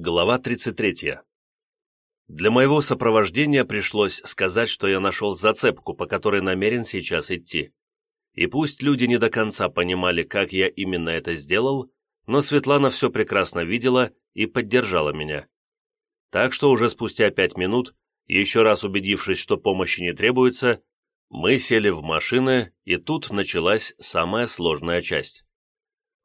Глава 33. Для моего сопровождения пришлось сказать, что я нашел зацепку, по которой намерен сейчас идти. И пусть люди не до конца понимали, как я именно это сделал, но Светлана все прекрасно видела и поддержала меня. Так что уже спустя пять минут, еще раз убедившись, что помощи не требуется, мы сели в машины, и тут началась самая сложная часть.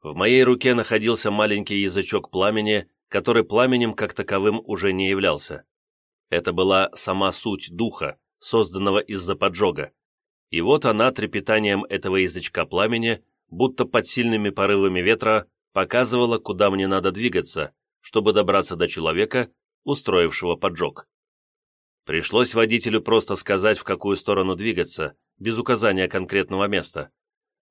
В моей руке находился маленький язычок пламени, который пламенем как таковым уже не являлся. Это была сама суть духа, созданного из-за поджога. И вот она трепетанием этого язычка пламени, будто под сильными порывами ветра, показывала, куда мне надо двигаться, чтобы добраться до человека, устроившего поджог. Пришлось водителю просто сказать, в какую сторону двигаться, без указания конкретного места.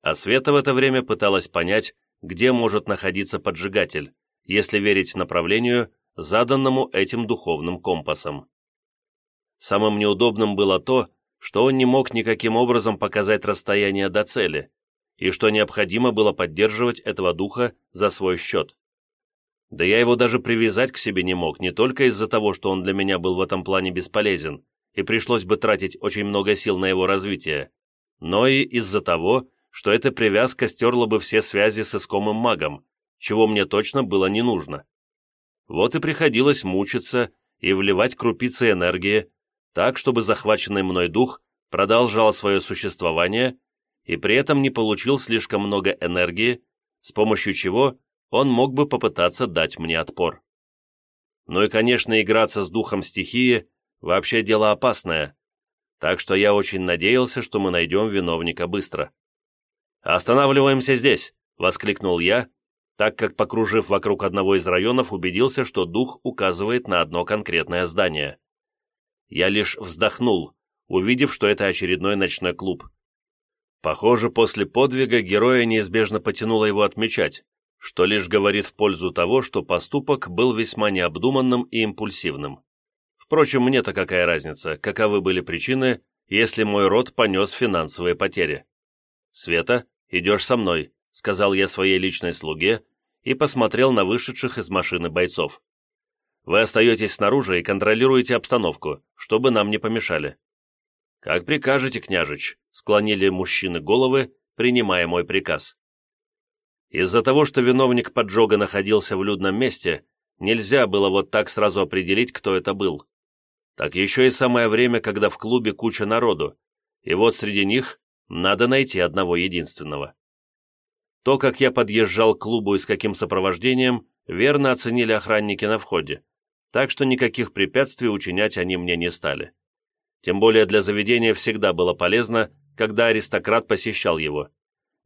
А Света в это время пыталась понять, где может находиться поджигатель, если верить направлению, заданному этим духовным компасом. Самым неудобным было то, что он не мог никаким образом показать расстояние до цели, и что необходимо было поддерживать этого духа за свой счет. Да я его даже привязать к себе не мог, не только из-за того, что он для меня был в этом плане бесполезен, и пришлось бы тратить очень много сил на его развитие, но и из-за того, что эта привязка стерла бы все связи с искомым магом, чего мне точно было не нужно. Вот и приходилось мучиться и вливать крупицы энергии, так, чтобы захваченный мной дух продолжал свое существование и при этом не получил слишком много энергии, с помощью чего он мог бы попытаться дать мне отпор. Ну и, конечно, играться с духом стихии – вообще дело опасное, так что я очень надеялся, что мы найдем виновника быстро. «Останавливаемся здесь!» – воскликнул я, так как, покружив вокруг одного из районов, убедился, что дух указывает на одно конкретное здание. Я лишь вздохнул, увидев, что это очередной ночной клуб. Похоже, после подвига героя неизбежно потянуло его отмечать, что лишь говорит в пользу того, что поступок был весьма необдуманным и импульсивным. Впрочем, мне-то какая разница, каковы были причины, если мой род понес финансовые потери. «Света, идешь со мной», сказал я своей личной слуге и посмотрел на вышедших из машины бойцов. «Вы остаетесь снаружи и контролируете обстановку, чтобы нам не помешали». «Как прикажете, княжич», — склонили мужчины головы, принимая мой приказ. Из-за того, что виновник поджога находился в людном месте, нельзя было вот так сразу определить, кто это был. Так еще и самое время, когда в клубе куча народу, и вот среди них надо найти одного единственного. То, как я подъезжал к клубу и с каким сопровождением, верно оценили охранники на входе, так что никаких препятствий учинять они мне не стали. Тем более для заведения всегда было полезно, когда аристократ посещал его.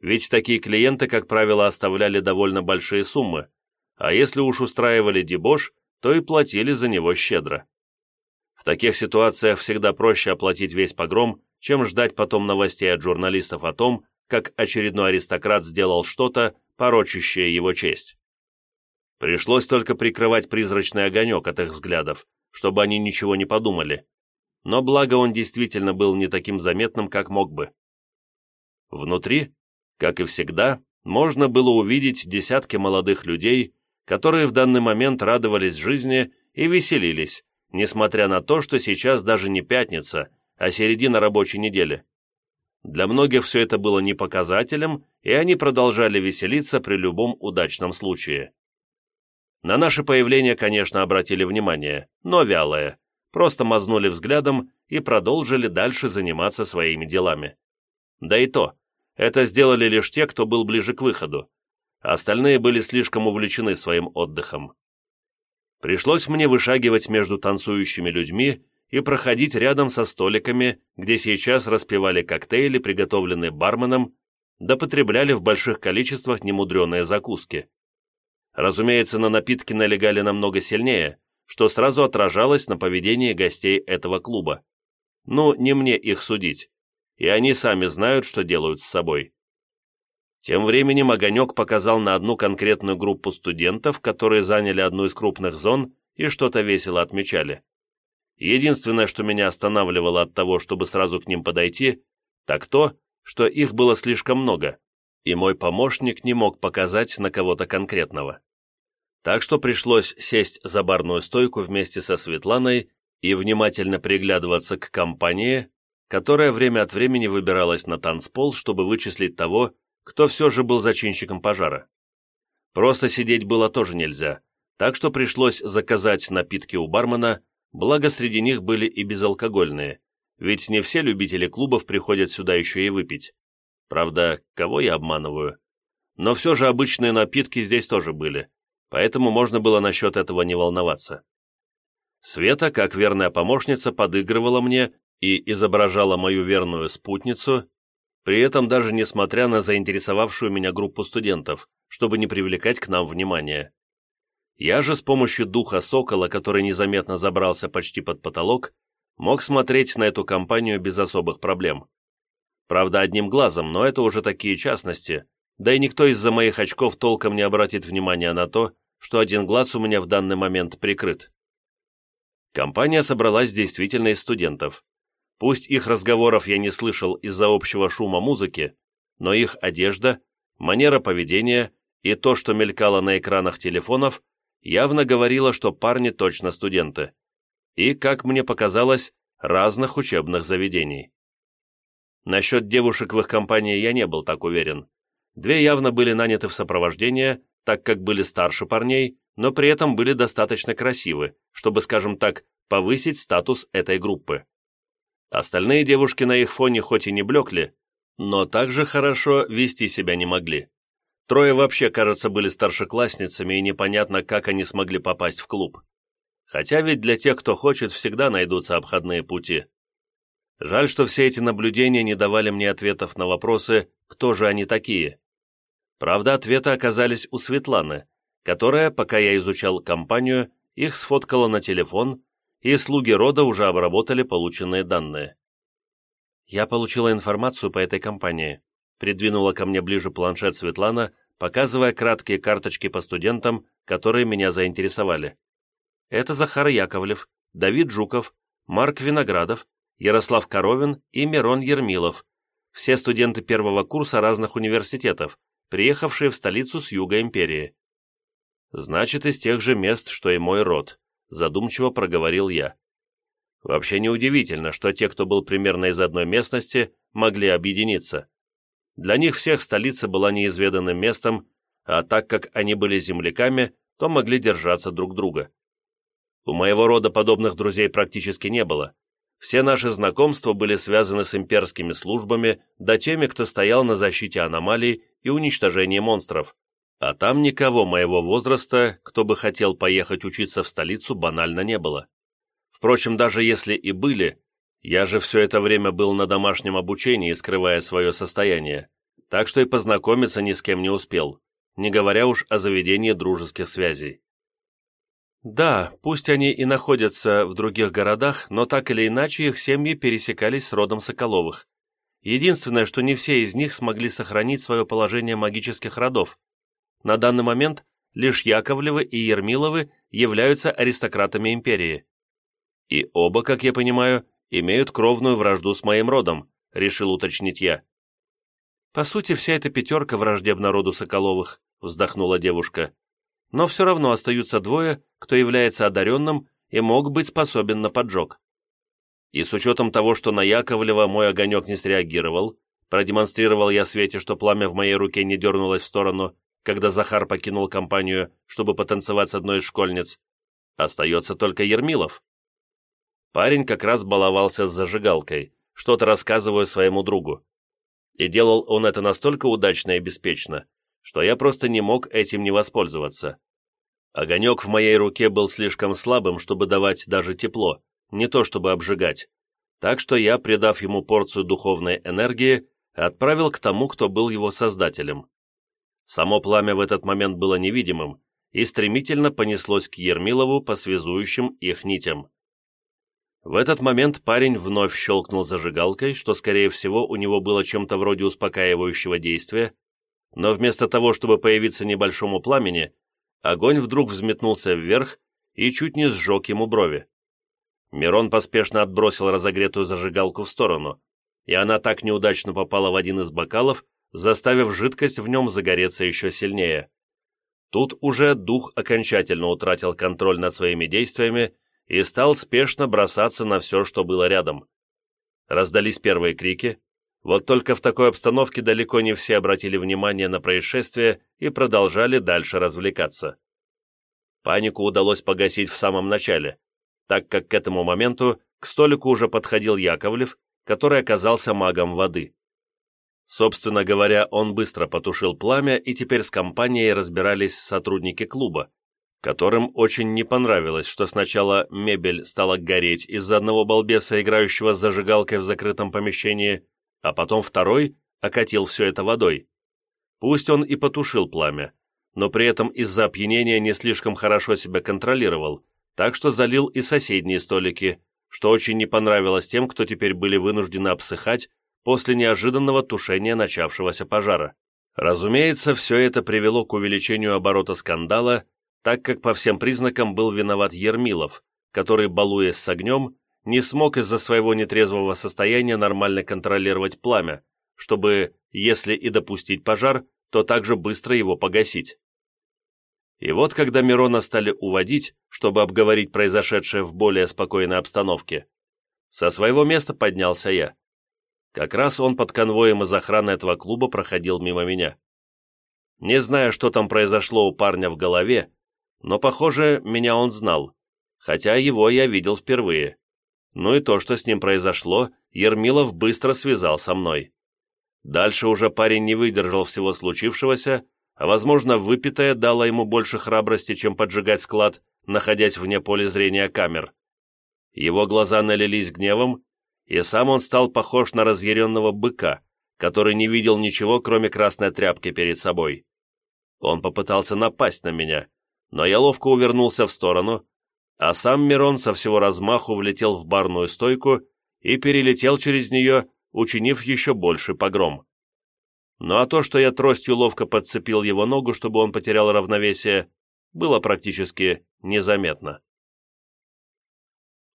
Ведь такие клиенты, как правило, оставляли довольно большие суммы, а если уж устраивали дебош, то и платили за него щедро. В таких ситуациях всегда проще оплатить весь погром, чем ждать потом новостей от журналистов о том, как очередной аристократ сделал что-то, порочащее его честь. Пришлось только прикрывать призрачный огонек от их взглядов, чтобы они ничего не подумали. Но благо он действительно был не таким заметным, как мог бы. Внутри, как и всегда, можно было увидеть десятки молодых людей, которые в данный момент радовались жизни и веселились, несмотря на то, что сейчас даже не пятница, а середина рабочей недели. Для многих все это было не показателем, и они продолжали веселиться при любом удачном случае. На наше появление, конечно, обратили внимание, но вялое. Просто мазнули взглядом и продолжили дальше заниматься своими делами. Да и то, это сделали лишь те, кто был ближе к выходу. Остальные были слишком увлечены своим отдыхом. Пришлось мне вышагивать между танцующими людьми и проходить рядом со столиками, где сейчас распивали коктейли, приготовленные барменом, да потребляли в больших количествах немудреные закуски. Разумеется, на напитки налегали намного сильнее, что сразу отражалось на поведении гостей этого клуба. Ну, не мне их судить, и они сами знают, что делают с собой. Тем временем Огонек показал на одну конкретную группу студентов, которые заняли одну из крупных зон и что-то весело отмечали. Единственное, что меня останавливало от того, чтобы сразу к ним подойти, так то, что их было слишком много, и мой помощник не мог показать на кого-то конкретного. Так что пришлось сесть за барную стойку вместе со Светланой и внимательно приглядываться к компании, которая время от времени выбиралась на танцпол, чтобы вычислить того, кто все же был зачинщиком пожара. Просто сидеть было тоже нельзя, так что пришлось заказать напитки у бармена, благо среди них были и безалкогольные, ведь не все любители клубов приходят сюда еще и выпить. Правда, кого я обманываю? Но все же обычные напитки здесь тоже были, поэтому можно было насчет этого не волноваться. Света, как верная помощница, подыгрывала мне и изображала мою верную спутницу, при этом даже несмотря на заинтересовавшую меня группу студентов, чтобы не привлекать к нам внимания. Я же с помощью духа сокола, который незаметно забрался почти под потолок, мог смотреть на эту компанию без особых проблем. Правда, одним глазом, но это уже такие частности, да и никто из-за моих очков толком не обратит внимания на то, что один глаз у меня в данный момент прикрыт. Компания собралась действительно из студентов. Пусть их разговоров я не слышал из-за общего шума музыки, но их одежда, манера поведения и то, что мелькало на экранах телефонов, явно говорило, что парни точно студенты. И, как мне показалось, разных учебных заведений. Насчет девушек в их компании я не был так уверен. Две явно были наняты в сопровождение, так как были старше парней, но при этом были достаточно красивы, чтобы, скажем так, повысить статус этой группы. Остальные девушки на их фоне хоть и не блекли, но также хорошо вести себя не могли. Трое вообще, кажется, были старшеклассницами, и непонятно, как они смогли попасть в клуб. Хотя ведь для тех, кто хочет, всегда найдутся обходные пути. Жаль, что все эти наблюдения не давали мне ответов на вопросы, кто же они такие. Правда, ответы оказались у Светланы, которая, пока я изучал компанию, их сфоткала на телефон, и слуги рода уже обработали полученные данные. Я получила информацию по этой компании. Придвинула ко мне ближе планшет Светлана, показывая краткие карточки по студентам, которые меня заинтересовали. Это Захар Яковлев, Давид Жуков, Марк Виноградов, Ярослав Коровин и Мирон Ермилов, все студенты первого курса разных университетов, приехавшие в столицу с юга империи. Значит, из тех же мест, что и мой род, задумчиво проговорил я. Вообще неудивительно, что те, кто был примерно из одной местности, могли объединиться. Для них всех столица была неизведанным местом, а так как они были земляками, то могли держаться друг друга. У моего рода подобных друзей практически не было. Все наши знакомства были связаны с имперскими службами, да теми, кто стоял на защите аномалий и уничтожении монстров. А там никого моего возраста, кто бы хотел поехать учиться в столицу, банально не было. Впрочем, даже если и были, я же все это время был на домашнем обучении, скрывая свое состояние, так что и познакомиться ни с кем не успел, не говоря уж о заведении дружеских связей. Да, пусть они и находятся в других городах, но так или иначе их семьи пересекались с родом Соколовых. Единственное, что не все из них смогли сохранить свое положение магических родов. На данный момент лишь Яковлевы и Ермиловы являются аристократами империи. И оба, как я понимаю, имеют кровную вражду с моим родом, решил уточнить я. По сути, вся эта пятерка враждебна роду Соколовых, вздохнула девушка но все равно остаются двое, кто является одаренным и мог быть способен на поджог. И с учетом того, что на Яковлева мой огонек не среагировал, продемонстрировал я Свете, что пламя в моей руке не дернулось в сторону, когда Захар покинул компанию, чтобы потанцевать с одной из школьниц, остается только Ермилов. Парень как раз баловался с зажигалкой, что-то рассказывая своему другу. И делал он это настолько удачно и беспечно, что я просто не мог этим не воспользоваться. Огонек в моей руке был слишком слабым, чтобы давать даже тепло, не то чтобы обжигать. Так что я, придав ему порцию духовной энергии, отправил к тому, кто был его создателем. Само пламя в этот момент было невидимым и стремительно понеслось к Ермилову по связующим их нитям. В этот момент парень вновь щелкнул зажигалкой, что, скорее всего, у него было чем-то вроде успокаивающего действия, но вместо того, чтобы появиться небольшому пламени, огонь вдруг взметнулся вверх и чуть не сжег ему брови. Мирон поспешно отбросил разогретую зажигалку в сторону, и она так неудачно попала в один из бокалов, заставив жидкость в нем загореться еще сильнее. Тут уже дух окончательно утратил контроль над своими действиями и стал спешно бросаться на все, что было рядом. Раздались первые крики, вот только в такой обстановке далеко не все обратили внимание на происшествие и продолжали дальше развлекаться. Панику удалось погасить в самом начале, так как к этому моменту к столику уже подходил Яковлев, который оказался магом воды. Собственно говоря, он быстро потушил пламя, и теперь с компанией разбирались сотрудники клуба, которым очень не понравилось, что сначала мебель стала гореть из-за одного балбеса, играющего с зажигалкой в закрытом помещении, а потом второй окатил все это водой. Пусть он и потушил пламя, но при этом из-за опьянения не слишком хорошо себя контролировал, так что залил и соседние столики, что очень не понравилось тем, кто теперь были вынуждены обсыхать после неожиданного тушения начавшегося пожара. Разумеется, все это привело к увеличению оборота скандала, так как по всем признакам был виноват Ермилов, который, балуясь с огнем, не смог из-за своего нетрезвого состояния нормально контролировать пламя, чтобы, если и допустить пожар, то также быстро его погасить. И вот когда Мирона стали уводить, чтобы обговорить произошедшее в более спокойной обстановке, со своего места поднялся я. Как раз он под конвоем из охраны этого клуба проходил мимо меня. Не знаю, что там произошло у парня в голове, но, похоже, меня он знал, хотя его я видел впервые. Ну и то, что с ним произошло, Ермилов быстро связал со мной. Дальше уже парень не выдержал всего случившегося, а, возможно, выпитое дало ему больше храбрости, чем поджигать склад, находясь вне поля зрения камер. Его глаза налились гневом, и сам он стал похож на разъяренного быка, который не видел ничего, кроме красной тряпки перед собой. Он попытался напасть на меня, но я ловко увернулся в сторону, а сам Мирон со всего размаху влетел в барную стойку и перелетел через нее, учинив еще больше погром. Ну а то, что я тростью ловко подцепил его ногу, чтобы он потерял равновесие, было практически незаметно.